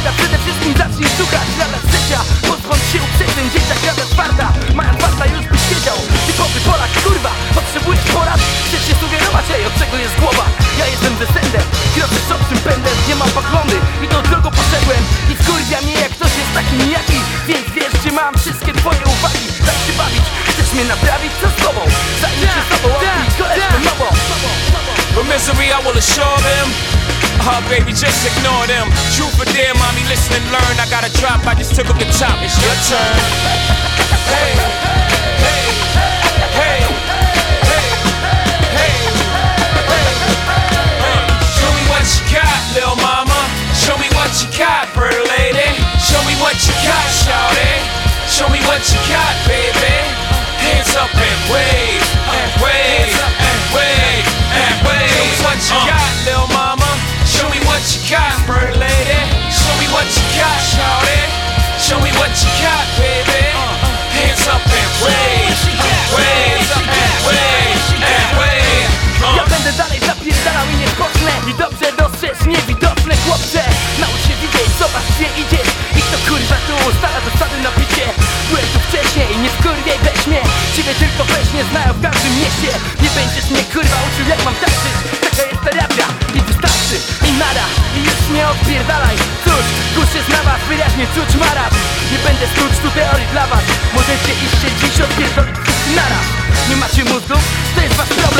druga Przede wszystkim zacznij szukać rada trzecia Pozbądź się uprzedzeń, dzieciak rada czwarta Maja czwarta już byś wiedział. Typowy Polak, kurwa, potrzebujesz porad. Chcesz się sugerować, ej, od czego jest głowa? Ja jestem descendem, kroczę czopszym pędem. Nie mam poglądy i to drogo poszedłem. I skurwia mnie jak ktoś jest taki nijaki. Więc wiesz, że mam wszystkie twoje uwagi? Tak się bawić, chcesz mnie naprawić, co z tobą? Zajmij się sobą, a ty koleżką nową But misery, I will assure them Ah, baby, just ignore them. Truth for them, mommy, listen and learn. I got a drop, I just took up the top. It's your turn. Hey, Ciebie tylko weź nie znają w każdym mieście. Nie będziesz mnie kurwa uczył jak mam tańczyć. Taka jest terapia i wystarczy. I nara i już nie odpierdalaj. Cóż, kuszę na was, wyraźnie czuć marat Nie będę stuć tu teorii dla was. Możecie iść się dziś odpierdolić nara. Nie macie mózgów? To jest wasz problem.